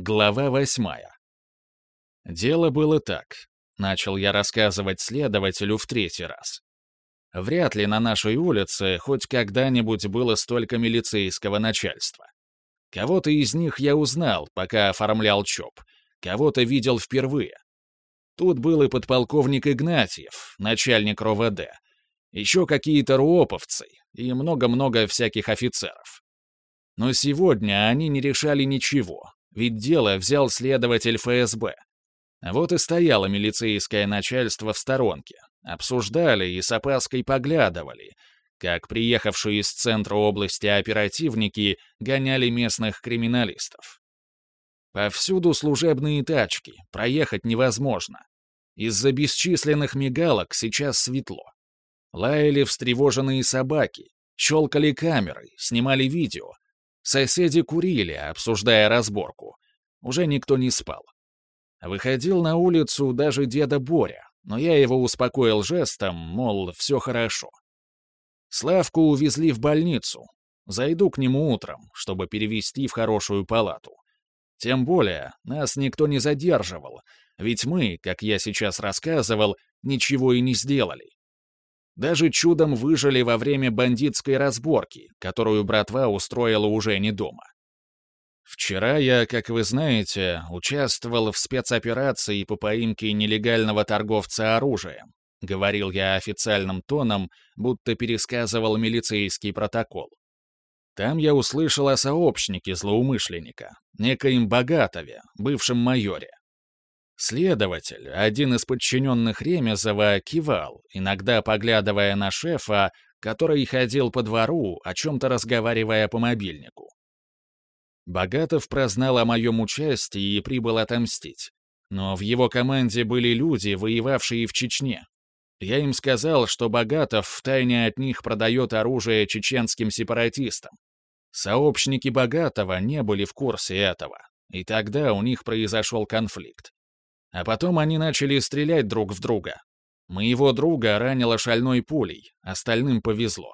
Глава восьмая. Дело было так. Начал я рассказывать следователю в третий раз. Вряд ли на нашей улице хоть когда-нибудь было столько милицейского начальства. Кого-то из них я узнал, пока оформлял ЧОП, кого-то видел впервые. Тут был и подполковник Игнатьев, начальник РОВД, еще какие-то руоповцы и много-много всяких офицеров. Но сегодня они не решали ничего, ведь дело взял следователь ФСБ. Вот и стояло милицейское начальство в сторонке. Обсуждали и с опаской поглядывали, как приехавшие из центра области оперативники гоняли местных криминалистов. Повсюду служебные тачки, проехать невозможно. Из-за бесчисленных мигалок сейчас светло. Лаяли встревоженные собаки, щелкали камеры, снимали видео, Соседи курили, обсуждая разборку. Уже никто не спал. Выходил на улицу даже деда Боря, но я его успокоил жестом, мол, все хорошо. Славку увезли в больницу. Зайду к нему утром, чтобы перевести в хорошую палату. Тем более, нас никто не задерживал, ведь мы, как я сейчас рассказывал, ничего и не сделали. Даже чудом выжили во время бандитской разборки, которую братва устроила уже не дома. Вчера я, как вы знаете, участвовал в спецоперации по поимке нелегального торговца оружием. Говорил я официальным тоном, будто пересказывал милицейский протокол. Там я услышал о сообщнике злоумышленника, некоем Богатове, бывшем майоре. Следователь, один из подчиненных Ремезова, кивал, иногда поглядывая на шефа, который ходил по двору, о чем-то разговаривая по мобильнику. Богатов прознал о моем участии и прибыл отомстить. Но в его команде были люди, воевавшие в Чечне. Я им сказал, что Богатов втайне от них продает оружие чеченским сепаратистам. Сообщники Богатова не были в курсе этого, и тогда у них произошел конфликт. А потом они начали стрелять друг в друга. Моего друга ранило шальной пулей, остальным повезло.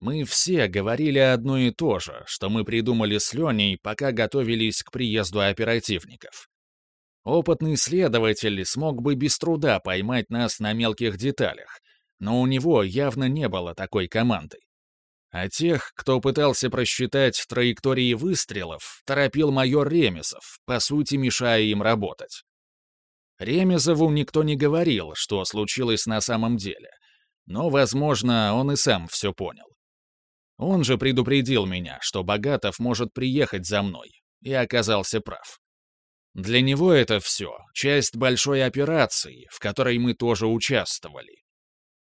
Мы все говорили одно и то же, что мы придумали с Леней, пока готовились к приезду оперативников. Опытный следователь смог бы без труда поймать нас на мелких деталях, но у него явно не было такой команды. А тех, кто пытался просчитать траектории выстрелов, торопил майор Ремесов, по сути мешая им работать. Ремезову никто не говорил, что случилось на самом деле. Но, возможно, он и сам все понял. Он же предупредил меня, что Богатов может приехать за мной, и оказался прав. Для него это все — часть большой операции, в которой мы тоже участвовали.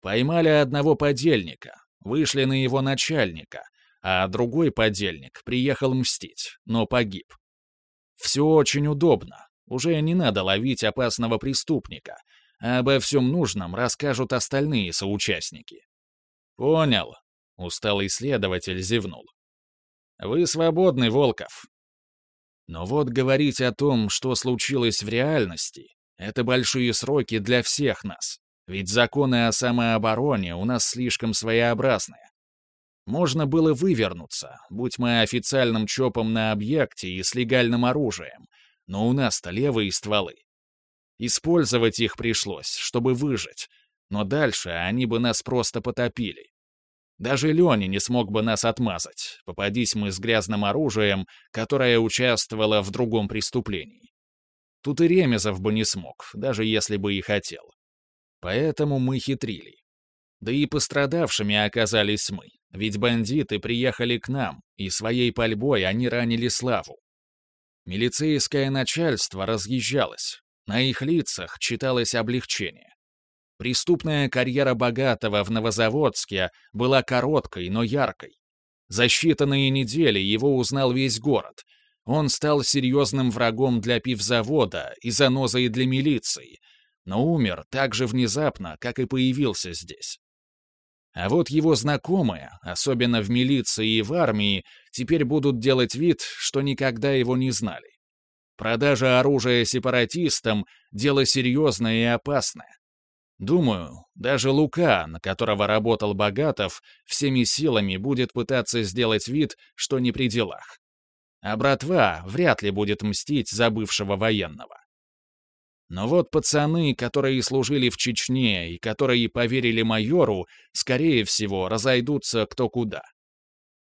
Поймали одного подельника, вышли на его начальника, а другой подельник приехал мстить, но погиб. Все очень удобно, уже не надо ловить опасного преступника, а обо всем нужном расскажут остальные соучастники. «Понял», — усталый следователь зевнул. «Вы свободны, Волков». Но вот говорить о том, что случилось в реальности, это большие сроки для всех нас, ведь законы о самообороне у нас слишком своеобразные. Можно было вывернуться, будь мы официальным ЧОПом на объекте и с легальным оружием, но у нас-то левые стволы. Использовать их пришлось, чтобы выжить, но дальше они бы нас просто потопили. Даже Леня не смог бы нас отмазать, попадись мы с грязным оружием, которое участвовало в другом преступлении. Тут и Ремезов бы не смог, даже если бы и хотел. Поэтому мы хитрили. Да и пострадавшими оказались мы, ведь бандиты приехали к нам, и своей пальбой они ранили Славу. Милицейское начальство разъезжалось. На их лицах читалось облегчение. Преступная карьера богатого в Новозаводске была короткой, но яркой. За считанные недели его узнал весь город. Он стал серьезным врагом для пивзавода и занозой для милиции, но умер так же внезапно, как и появился здесь. А вот его знакомые, особенно в милиции и в армии, теперь будут делать вид, что никогда его не знали. Продажа оружия сепаратистам — дело серьезное и опасное. Думаю, даже Лука, на которого работал Богатов, всеми силами будет пытаться сделать вид, что не при делах. а братва вряд ли будет мстить за бывшего военного. Но вот пацаны, которые служили в Чечне и которые поверили майору, скорее всего, разойдутся кто куда.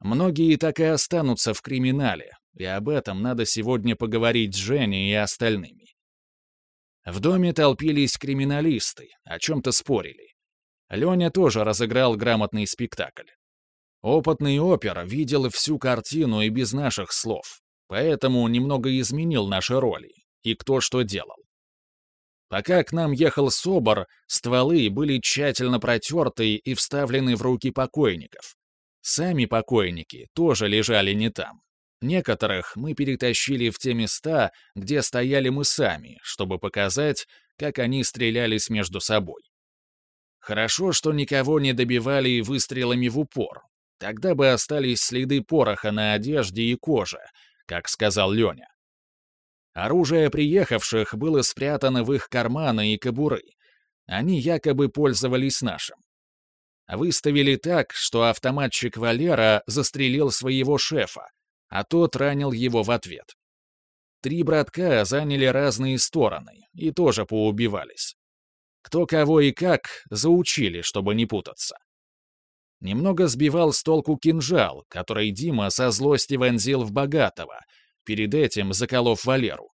Многие так и останутся в криминале, и об этом надо сегодня поговорить с Женей и остальными. В доме толпились криминалисты, о чем-то спорили. Леня тоже разыграл грамотный спектакль. Опытный опер видел всю картину и без наших слов, поэтому немного изменил наши роли и кто что делал. Пока к нам ехал СОБР, стволы были тщательно протерты и вставлены в руки покойников. Сами покойники тоже лежали не там. Некоторых мы перетащили в те места, где стояли мы сами, чтобы показать, как они стрелялись между собой. Хорошо, что никого не добивали выстрелами в упор. Тогда бы остались следы пороха на одежде и коже, как сказал Леня. Оружие приехавших было спрятано в их карманы и кобуры. Они якобы пользовались нашим. Выставили так, что автоматчик Валера застрелил своего шефа, а тот ранил его в ответ. Три братка заняли разные стороны и тоже поубивались. Кто кого и как заучили, чтобы не путаться. Немного сбивал с толку кинжал, который Дима со злости вонзил в богатого, перед этим заколов Валеру.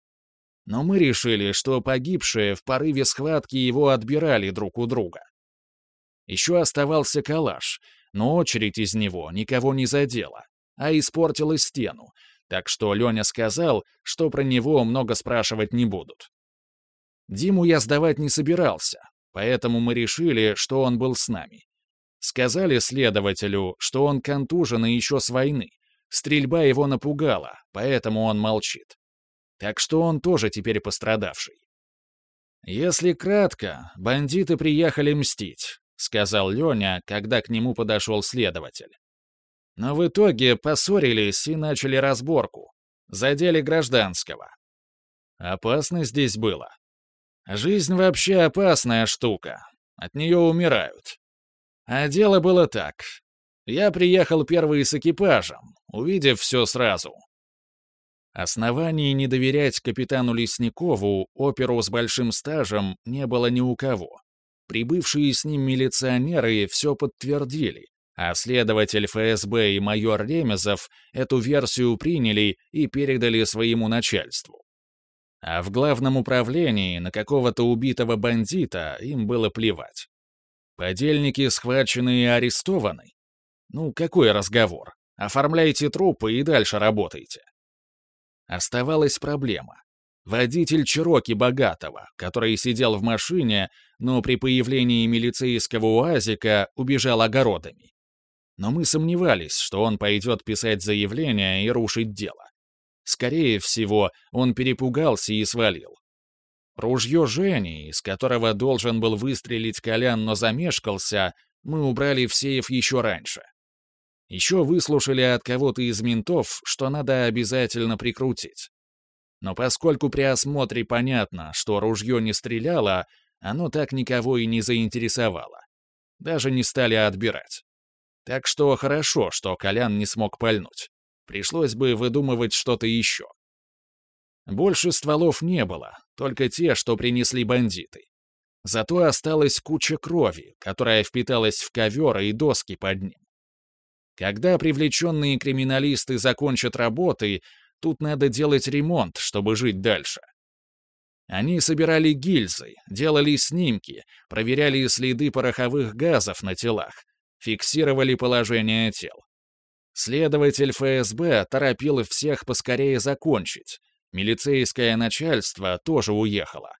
Но мы решили, что погибшие в порыве схватки его отбирали друг у друга. Еще оставался калаш, но очередь из него никого не задела, а испортила стену, так что Леня сказал, что про него много спрашивать не будут. Диму я сдавать не собирался, поэтому мы решили, что он был с нами. Сказали следователю, что он контужен еще с войны, Стрельба его напугала, поэтому он молчит. Так что он тоже теперь пострадавший. «Если кратко, бандиты приехали мстить», — сказал Леня, когда к нему подошел следователь. Но в итоге поссорились и начали разборку. Задели гражданского. Опасно здесь было. Жизнь вообще опасная штука. От нее умирают. А дело было так. Я приехал первый с экипажем, увидев все сразу. Оснований не доверять капитану Лесникову, оперу с большим стажем, не было ни у кого. Прибывшие с ним милиционеры все подтвердили, а следователь ФСБ и майор Ремезов эту версию приняли и передали своему начальству. А в главном управлении на какого-то убитого бандита им было плевать. Подельники схвачены и арестованы, ну, какой разговор? Оформляйте трупы и дальше работайте. Оставалась проблема. Водитель Чироки Богатого, который сидел в машине, но при появлении милицейского УАЗика убежал огородами. Но мы сомневались, что он пойдет писать заявление и рушить дело. Скорее всего, он перепугался и свалил. Ружье Жени, из которого должен был выстрелить Колян, но замешкался, мы убрали в сейф еще раньше. Еще выслушали от кого-то из ментов, что надо обязательно прикрутить. Но поскольку при осмотре понятно, что ружье не стреляло, оно так никого и не заинтересовало. Даже не стали отбирать. Так что хорошо, что Колян не смог пальнуть. Пришлось бы выдумывать что-то еще. Больше стволов не было, только те, что принесли бандиты. Зато осталась куча крови, которая впиталась в ковер и доски под ним. Когда привлеченные криминалисты закончат работы, тут надо делать ремонт, чтобы жить дальше. Они собирали гильзы, делали снимки, проверяли следы пороховых газов на телах, фиксировали положение тел. Следователь ФСБ торопил всех поскорее закончить. Милицейское начальство тоже уехало.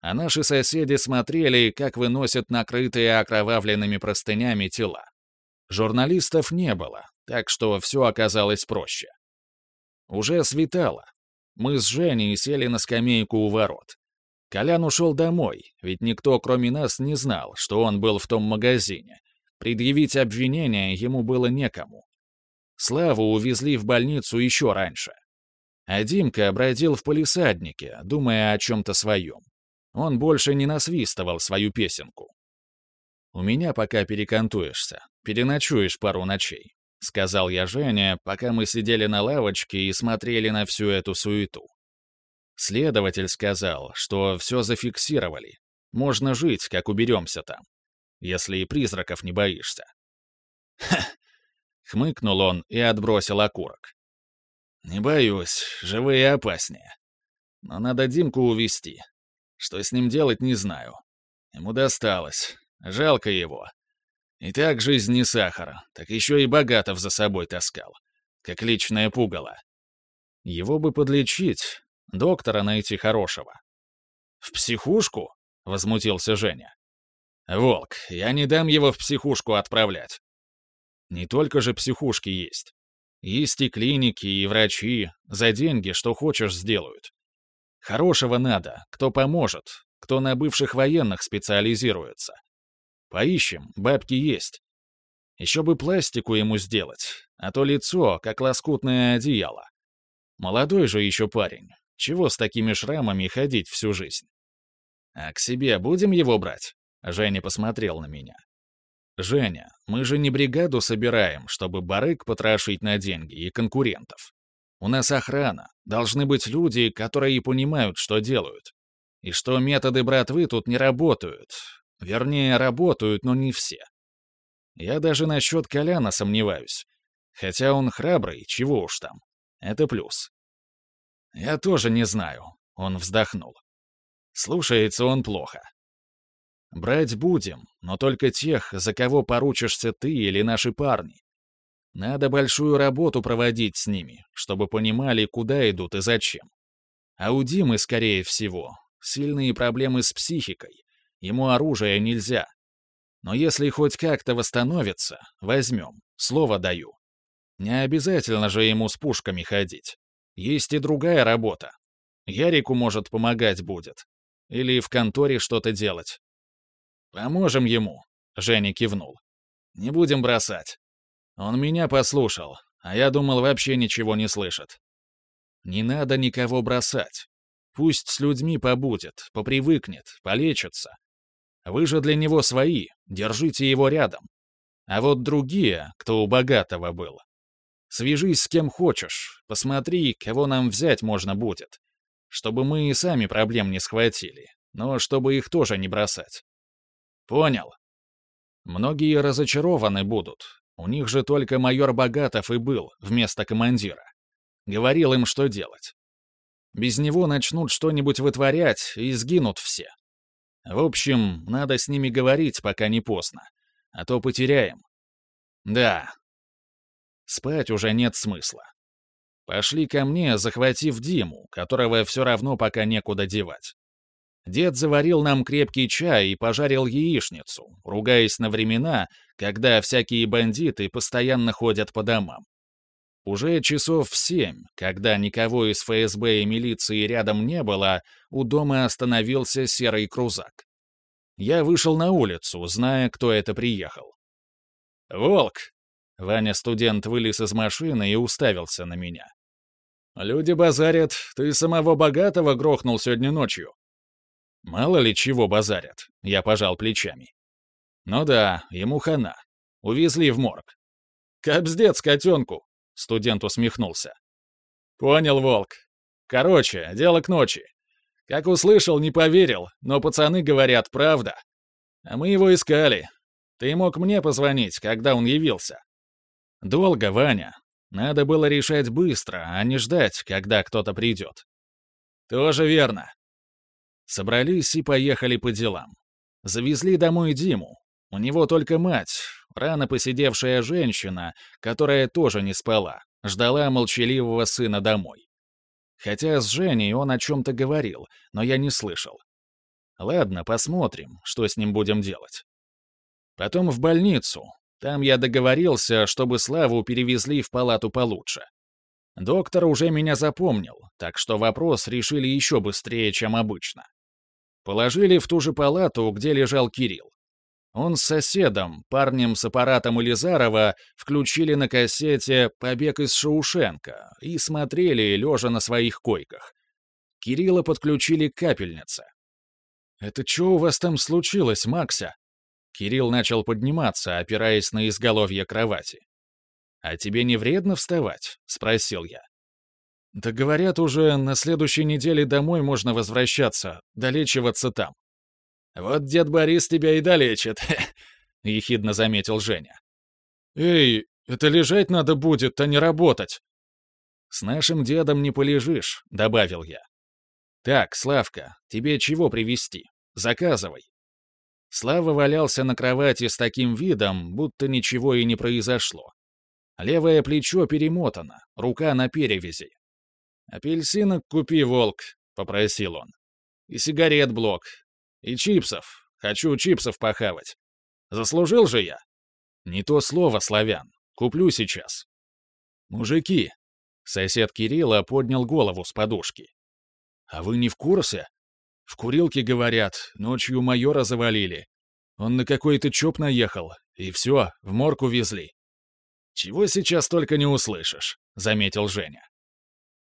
А наши соседи смотрели, как выносят накрытые окровавленными простынями тела. Журналистов не было, так что все оказалось проще. Уже светало. Мы с Женей сели на скамейку у ворот. Колян ушел домой, ведь никто, кроме нас, не знал, что он был в том магазине. Предъявить обвинение ему было некому. Славу увезли в больницу еще раньше. А Димка бродил в полисаднике, думая о чем-то своем. Он больше не насвистывал свою песенку. У меня пока перекантуешься, переночуешь пару ночей. — сказал я Жене, пока мы сидели на лавочке и смотрели на всю эту суету. Следователь сказал, что все зафиксировали. Можно жить, как уберемся там, если и призраков не боишься. «Ха!» — хмыкнул он и отбросил окурок. «Не боюсь, живые опаснее. Но надо Димку увести. Что с ним делать, не знаю. Ему досталось. Жалко его. И так жизнь не сахар, так еще и Богатов за собой таскал. Как личное пугало. Его бы подлечить, доктора найти хорошего. «В психушку?» — возмутился Женя. «Волк, я не дам его в психушку отправлять. Не только же психушки есть. Есть и клиники, и врачи. За деньги, что хочешь, сделают. Хорошего надо, кто поможет, кто на бывших военных специализируется. Поищем, бабки есть. Еще бы пластику ему сделать, а то лицо, как лоскутное одеяло. Молодой же еще парень. Чего с такими шрамами ходить всю жизнь? А к себе будем его брать? Женя посмотрел на меня. «Женя, мы же не бригаду собираем, чтобы барык потрошить на деньги и конкурентов. У нас охрана, должны быть люди, которые понимают, что делают. И что методы братвы тут не работают, Вернее, работают, но не все. Я даже насчет Коляна сомневаюсь. Хотя он храбрый, чего уж там. Это плюс. Я тоже не знаю. Он вздохнул. Слушается он плохо. Брать будем, но только тех, за кого поручишься ты или наши парни. Надо большую работу проводить с ними, чтобы понимали, куда идут и зачем. А у Димы, скорее всего, сильные проблемы с психикой, Ему оружие нельзя. Но если хоть как-то восстановится, возьмем, слово даю. Не обязательно же ему с пушками ходить. Есть и другая работа. Ярику, может, помогать будет. Или в конторе что-то делать. Поможем ему, Женя кивнул. Не будем бросать. Он меня послушал, а я думал, вообще ничего не слышит. Не надо никого бросать. Пусть с людьми побудет, попривыкнет, полечится. Вы же для него свои, держите его рядом. А вот другие, кто у богатого был, свяжись с кем хочешь, посмотри, кого нам взять можно будет, чтобы мы и сами проблем не схватили, но чтобы их тоже не бросать. Понял? Многие разочарованы будут. У них же только майор Богатов и был вместо командира. Говорил им, что делать. Без него начнут что-нибудь вытворять и сгинут все. В общем, надо с ними говорить, пока не поздно. А то потеряем. Да. Спать уже нет смысла. Пошли ко мне, захватив Диму, которого все равно пока некуда девать. Дед заварил нам крепкий чай и пожарил яичницу, ругаясь на времена, когда всякие бандиты постоянно ходят по домам. Уже часов в семь, когда никого из ФСБ и милиции рядом не было, у дома остановился серый крузак. Я вышел на улицу, зная, кто это приехал. «Волк!» — Ваня-студент вылез из машины и уставился на меня. «Люди базарят, ты самого богатого грохнул сегодня ночью». «Мало ли чего базарят», — я пожал плечами. «Ну да, ему хана. Увезли в морг». «Кобздец котенку!» Студент усмехнулся. «Понял, Волк. Короче, дело к ночи. Как услышал, не поверил, но пацаны говорят, правда. А мы его искали. Ты мог мне позвонить, когда он явился?» «Долго, Ваня. Надо было решать быстро, а не ждать, когда кто-то придет». «Тоже верно». Собрались и поехали по делам. Завезли домой Диму. У него только мать, рано посидевшая женщина, которая тоже не спала, ждала молчаливого сына домой. Хотя с Женей он о чем-то говорил, но я не слышал. Ладно, посмотрим, что с ним будем делать. Потом в больницу. Там я договорился, чтобы Славу перевезли в палату получше. Доктор уже меня запомнил, так что вопрос решили еще быстрее, чем обычно. Положили в ту же палату, где лежал Кирилл. Он с соседом, парнем с аппаратом Элизарова, включили на кассете «Побег из Шаушенко» и смотрели, лежа на своих койках. Кирилла подключили к капельнице. «Это что у вас там случилось, Макся?» Кирилл начал подниматься, опираясь на изголовье кровати. «А тебе не вредно вставать?» — спросил я. «Да говорят, уже на следующей неделе домой можно возвращаться, долечиваться там». «Вот дед Борис тебя и долечит», — ехидно заметил Женя. «Эй, это лежать надо будет, а не работать». «С нашим дедом не полежишь», — добавил я. «Так, Славка, тебе чего привезти? Заказывай». Слава валялся на кровати с таким видом, будто ничего и не произошло. Левое плечо перемотано, рука на перевязи. «Апельсинок купи, волк», — попросил он. «И сигарет блок. И чипсов. Хочу чипсов похавать. Заслужил же я?» «Не то слово, славян. Куплю сейчас». «Мужики!» — сосед Кирилла поднял голову с подушки. «А вы не в курсе? В курилке, говорят, ночью майора завалили. Он на какой-то чоп наехал, и все, в морг увезли. «Чего сейчас только не услышишь», — заметил Женя.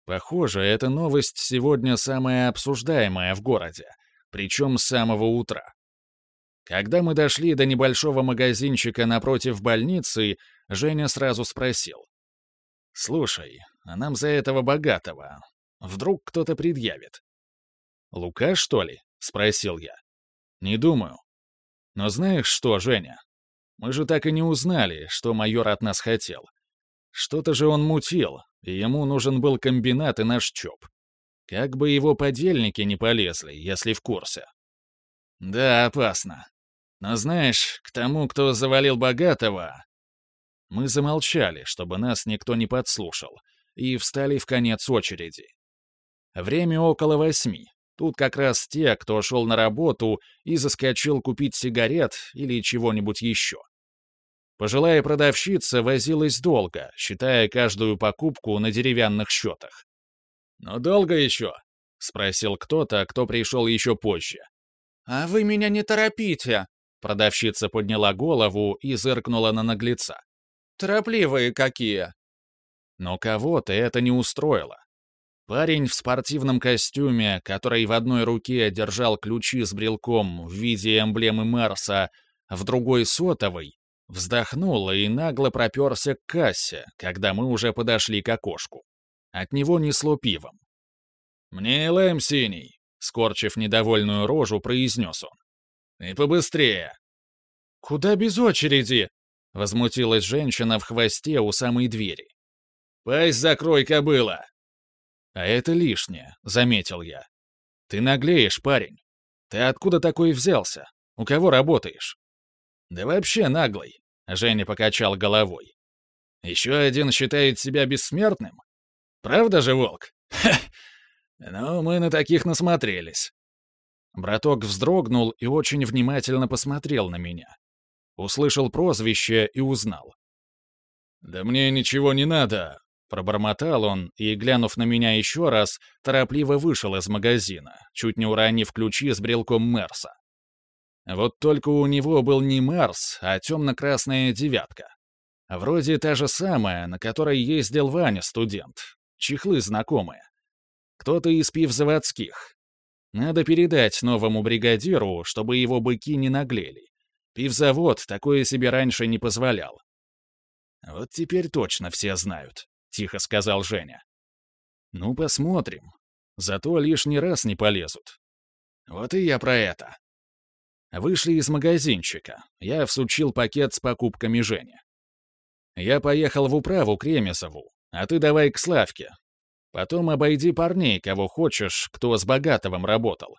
Похоже, эта новость сегодня самая обсуждаемая в городе, причем с самого утра. Когда мы дошли до небольшого магазинчика напротив больницы, Женя сразу спросил. «Слушай, а нам за этого богатого. Вдруг кто-то предъявит?» «Лука, что ли?» — спросил я. «Не думаю. Но знаешь что, Женя, мы же так и не узнали, что майор от нас хотел. Что-то же он мутил, и ему нужен был комбинат и наш ЧОП. Как бы его подельники не полезли, если в курсе. Да, опасно. Но знаешь, к тому, кто завалил богатого... Мы замолчали, чтобы нас никто не подслушал, и встали в конец очереди. Время около восьми. Тут как раз те, кто шел на работу и заскочил купить сигарет или чего-нибудь еще. Пожилая продавщица возилась долго, считая каждую покупку на деревянных счетах. «Но долго еще?» — спросил кто-то, кто пришел еще позже. «А вы меня не торопите!» Продавщица подняла голову и зыркнула на наглеца. «Торопливые какие!» Но кого-то это не устроило. Парень в спортивном костюме, который в одной руке держал ключи с брелком в виде эмблемы Марса, в другой — сотовый, вздохнул и нагло проперся к кассе, когда мы уже подошли к окошку. От него несло пивом. «Мне лэм синий», — скорчив недовольную рожу, произнес он. «И побыстрее». «Куда без очереди?» — возмутилась женщина в хвосте у самой двери. «Пасть закрой, кобыла!» «А это лишнее», — заметил я. «Ты наглеешь, парень. Ты откуда такой взялся? У кого работаешь?» «Да вообще наглый», — Женя покачал головой. «Еще один считает себя бессмертным? Правда же, волк? Ха! Ну, мы на таких насмотрелись». Браток вздрогнул и очень внимательно посмотрел на меня. Услышал прозвище и узнал. «Да мне ничего не надо, Пробормотал он и, глянув на меня еще раз, торопливо вышел из магазина, чуть не уронив ключи с брелком Мерса. Вот только у него был не Марс, а темно-красная девятка. Вроде та же самая, на которой ездил Ваня, студент. Чехлы знакомые. Кто-то из пивзаводских. Надо передать новому бригадиру, чтобы его быки не наглели. Пивзавод такое себе раньше не позволял. Вот теперь точно все знают тихо сказал Женя. Ну, посмотрим. Зато лишний раз не полезут. Вот и я про это. Вышли из магазинчика. Я всучил пакет с покупками Жене. Я поехал в управу к а ты давай к Славке. Потом обойди парней, кого хочешь, кто с Богатовым работал.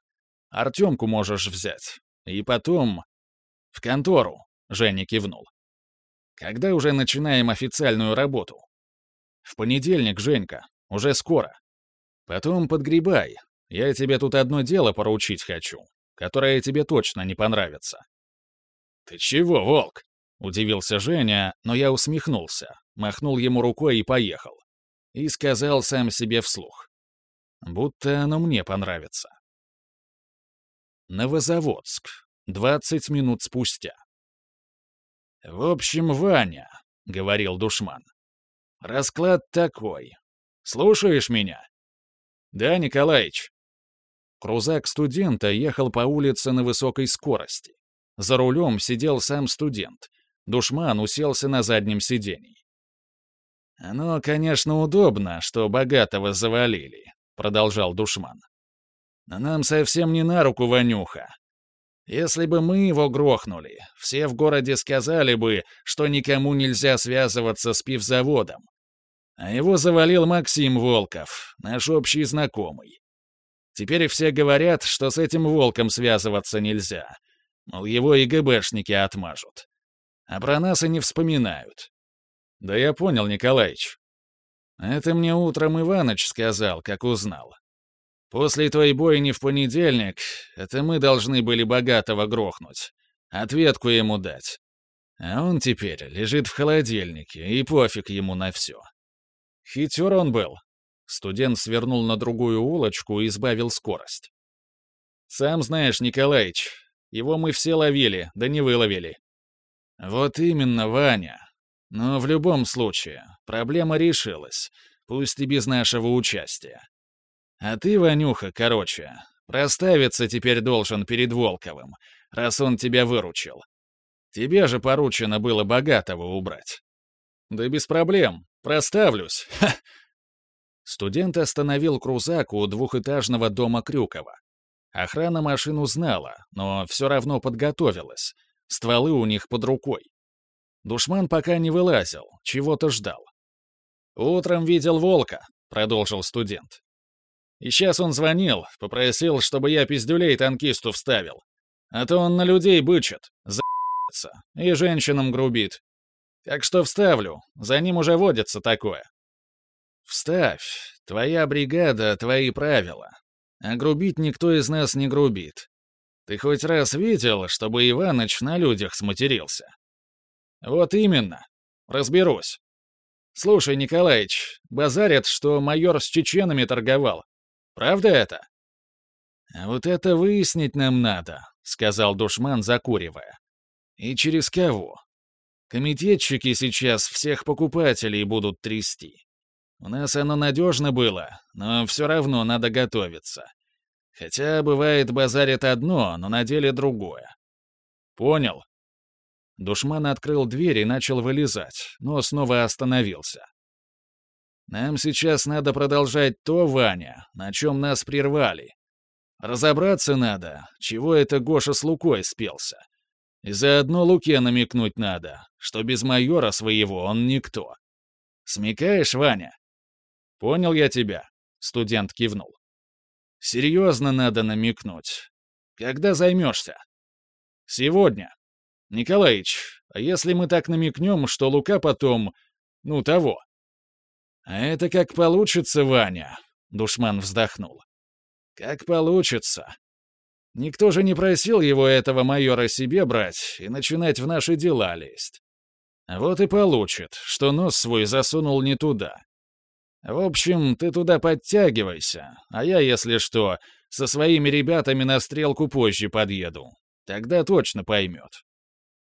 Артемку можешь взять. И потом... В контору, Женя кивнул. Когда уже начинаем официальную работу? В понедельник, Женька. Уже скоро. Потом подгребай. Я тебе тут одно дело поручить хочу, которое тебе точно не понравится». «Ты чего, волк?» — удивился Женя, но я усмехнулся, махнул ему рукой и поехал. И сказал сам себе вслух. «Будто оно мне понравится». Новозаводск. 20 минут спустя. «В общем, Ваня», — говорил душман, Расклад такой. Слушаешь меня? Да, Николаич. Крузак студента ехал по улице на высокой скорости. За рулем сидел сам студент. Душман уселся на заднем сидении. «Оно, конечно, удобно, что богатого завалили», — продолжал душман. «Но нам совсем не на руку Ванюха. Если бы мы его грохнули, все в городе сказали бы, что никому нельзя связываться с пивзаводом. А его завалил Максим Волков, наш общий знакомый. Теперь все говорят, что с этим волком связываться нельзя. Мол, его и ГБшники отмажут. А про нас и не вспоминают. Да я понял, Николаич. Это мне утром Иваныч сказал, как узнал. После той бойни в понедельник это мы должны были богатого грохнуть. Ответку ему дать. А он теперь лежит в холодильнике, и пофиг ему на все. Хитер он был. Студент свернул на другую улочку и избавил скорость. «Сам знаешь, Николаич, его мы все ловили, да не выловили». «Вот именно, Ваня. Но в любом случае, проблема решилась, пусть и без нашего участия. А ты, Ванюха, короче, проставиться теперь должен перед Волковым, раз он тебя выручил. Тебе же поручено было богатого убрать». «Да без проблем. Проставлюсь. Ха!» Студент остановил крузак у двухэтажного дома Крюкова. Охрана машину знала, но все равно подготовилась. Стволы у них под рукой. Душман пока не вылазил, чего-то ждал. «Утром видел волка», — продолжил студент. «И сейчас он звонил, попросил, чтобы я пиздюлей танкисту вставил. А то он на людей бычит, за***ется, и женщинам грубит. Так что вставлю, за ним уже водится такое». «Вставь. Твоя бригада, твои правила. А грубить никто из нас не грубит. Ты хоть раз видел, чтобы Иваныч на людях сматерился?» «Вот именно. Разберусь. Слушай, Николаич, базарят, что майор с чеченами торговал. Правда это?» «А вот это выяснить нам надо», — сказал душман, закуривая. «И через кого? Комитетчики сейчас всех покупателей будут трясти. У нас оно надежно было, но все равно надо готовиться. Хотя, бывает, базарит одно, но на деле другое. Понял. Душман открыл дверь и начал вылезать, но снова остановился. Нам сейчас надо продолжать то, Ваня, на чем нас прервали. Разобраться надо, чего это Гоша с Лукой спелся. И заодно Луке намекнуть надо, что без майора своего он никто. Смекаешь, Ваня? «Понял я тебя», — студент кивнул. «Серьезно надо намекнуть. Когда займешься?» «Сегодня. Николаич, а если мы так намекнем, что Лука потом... ну, того?» «А это как получится, Ваня», — душман вздохнул. «Как получится. Никто же не просил его, этого майора, себе брать и начинать в наши дела лезть. Вот и получит, что нос свой засунул не туда. В общем, ты туда подтягивайся, а я, если что, со своими ребятами на стрелку позже подъеду. Тогда точно поймет.